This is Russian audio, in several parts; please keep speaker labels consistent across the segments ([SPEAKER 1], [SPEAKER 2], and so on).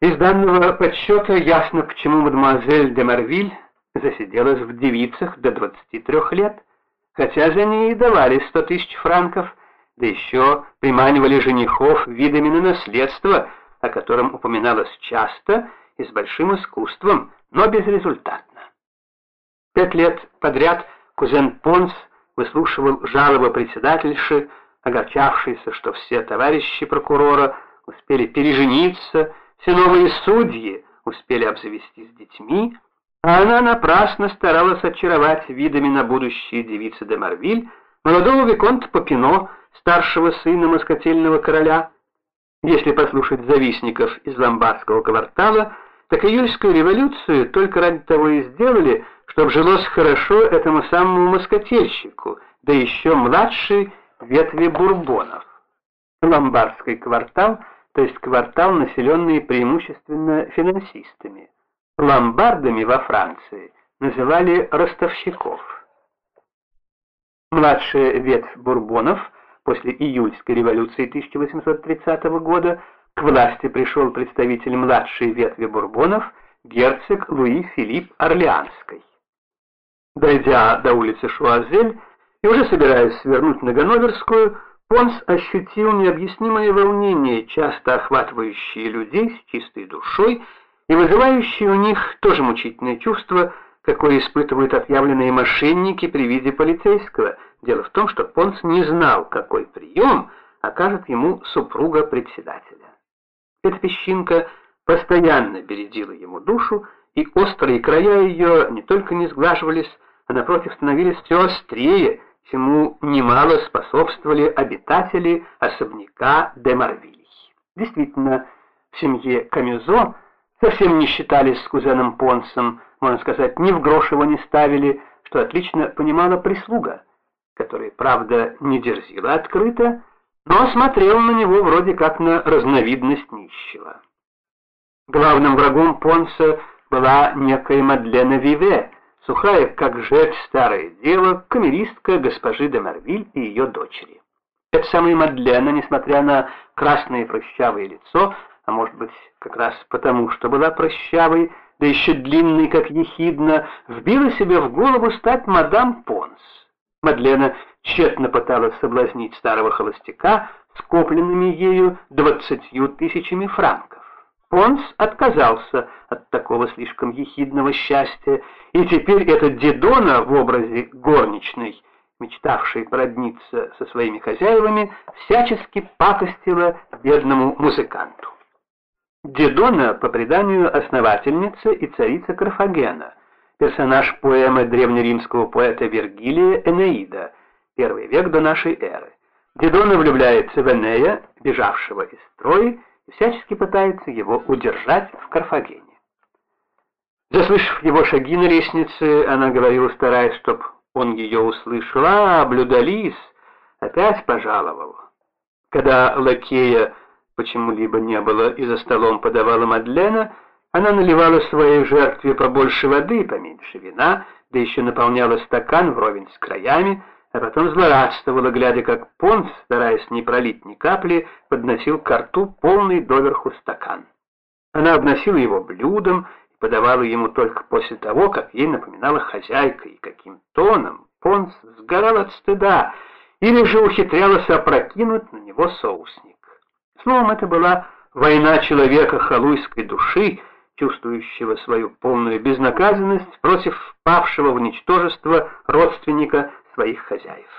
[SPEAKER 1] Из данного подсчета ясно, к чему мадемуазель де Марвиль засиделась в девицах до 23 лет, хотя за ней и давали 100 тысяч франков, да еще приманивали женихов видами на наследство, о котором упоминалось часто и с большим искусством, но безрезультатно. Пять лет подряд кузен Понс выслушивал жалобы председательши, огорчавшийся, что все товарищи прокурора успели пережениться, все новые судьи успели обзавестись детьми, а она напрасно старалась очаровать видами на будущее девицы де Марвиль, молодого Виконта Попино, старшего сына москотельного короля. Если послушать завистников из ломбардского квартала, так июльскую революцию только ради того и сделали, чтобы жилось хорошо этому самому москотельщику, да еще младшей ветви бурбонов. Ломбардский квартал, то есть квартал, населенный преимущественно финансистами. Ломбардами во Франции называли ростовщиков. Младшая ветвь бурбонов после июльской революции 1830 года к власти пришел представитель младшей ветви бурбонов, герцог Луи Филипп Орлеанский. Дойдя до улицы Шуазель, и уже собираясь свернуть на Ганноверскую, Понс ощутил необъяснимое волнение, часто охватывающее людей с чистой душой и вызывающее у них тоже мучительное чувство, какое испытывают отъявленные мошенники при виде полицейского. Дело в том, что Понс не знал, какой прием окажет ему супруга председателя. Эта песчинка постоянно бередила ему душу, и острые края ее не только не сглаживались, а напротив становились все острее, чему немало способствовали обитатели особняка де Марвиль. Действительно, в семье Камюзо совсем не считались с кузеном Понсом, можно сказать, ни в грош его не ставили, что отлично понимала прислуга, которая, правда, не дерзила открыто, но смотрела на него вроде как на разновидность нищего. Главным врагом Понса была некая Мадлена Виве, сухая, как жерть старое дело, камеристка госпожи де Марвиль и ее дочери. Эта самая Мадлена, несмотря на красное прыщавое лицо, а может быть, как раз потому, что была прыщавой, да еще длинной, как ехидна, вбила себе в голову стать мадам Понс. Мадлена тщетно пыталась соблазнить старого холостяка скопленными ею двадцатью тысячами франков. Понс отказался от такого слишком ехидного счастья, и теперь эта Дедона в образе горничной, мечтавшей породниться со своими хозяевами, всячески пакостила бедному музыканту. Дедона, по преданию, основательница и царица Карфагена, персонаж поэмы древнеримского поэта Вергилия «Энеида», первый век до нашей эры. Дедона влюбляется в Энея, бежавшего из Трои, всячески пытается его удержать в Карфагене. Заслышав его шаги на лестнице, она говорила, стараясь, чтоб он ее услышал, «А, блюдолис, опять пожаловал». Когда лакея почему-либо не было и за столом подавала Мадлена, она наливала своей жертве побольше воды, поменьше вина, да еще наполняла стакан вровень с краями, а потом злорадствовала, глядя, как Понс, стараясь не пролить ни капли, подносил к рту полный доверху стакан. Она обносила его блюдом и подавала ему только после того, как ей напоминала хозяйка, и каким тоном Понс сгорал от стыда, или же ухитрялась опрокинуть на него соусник. Словом, это была война человека халуйской души, чувствующего свою полную безнаказанность против павшего в ничтожество родственника своих хозяев.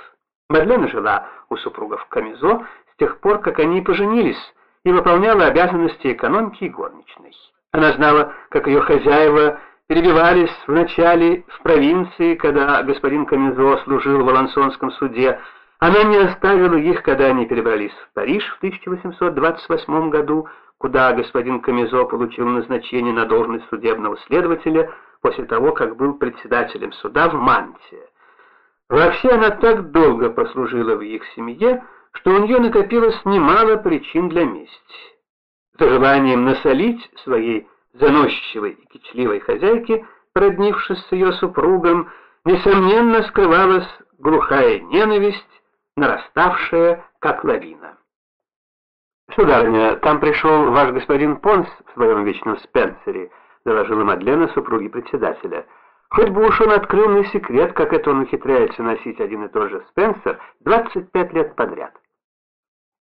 [SPEAKER 1] Мадлена жила у супругов Камизо с тех пор, как они поженились, и выполняла обязанности экономки и горничной. Она знала, как ее хозяева перебивались вначале в провинции, когда господин Камизо служил в Алансонском суде. Она не оставила их, когда они перебрались в Париж в 1828 году, куда господин Камизо получил назначение на должность судебного следователя после того, как был председателем суда в Манте. Вообще она так долго послужила в их семье, что у нее накопилось немало причин для мести. За желанием насолить своей заносчивой и кичливой хозяйке, проднившись с ее супругом, несомненно скрывалась глухая ненависть, нараставшая как лавина. «Сударыня, там пришел ваш господин Понс в своем вечном Спенсере», доложила Мадлена супруги председателя. Хоть бы уж он открыл мне секрет, как это он ухитряется носить один и тот же Спенсер 25 лет подряд.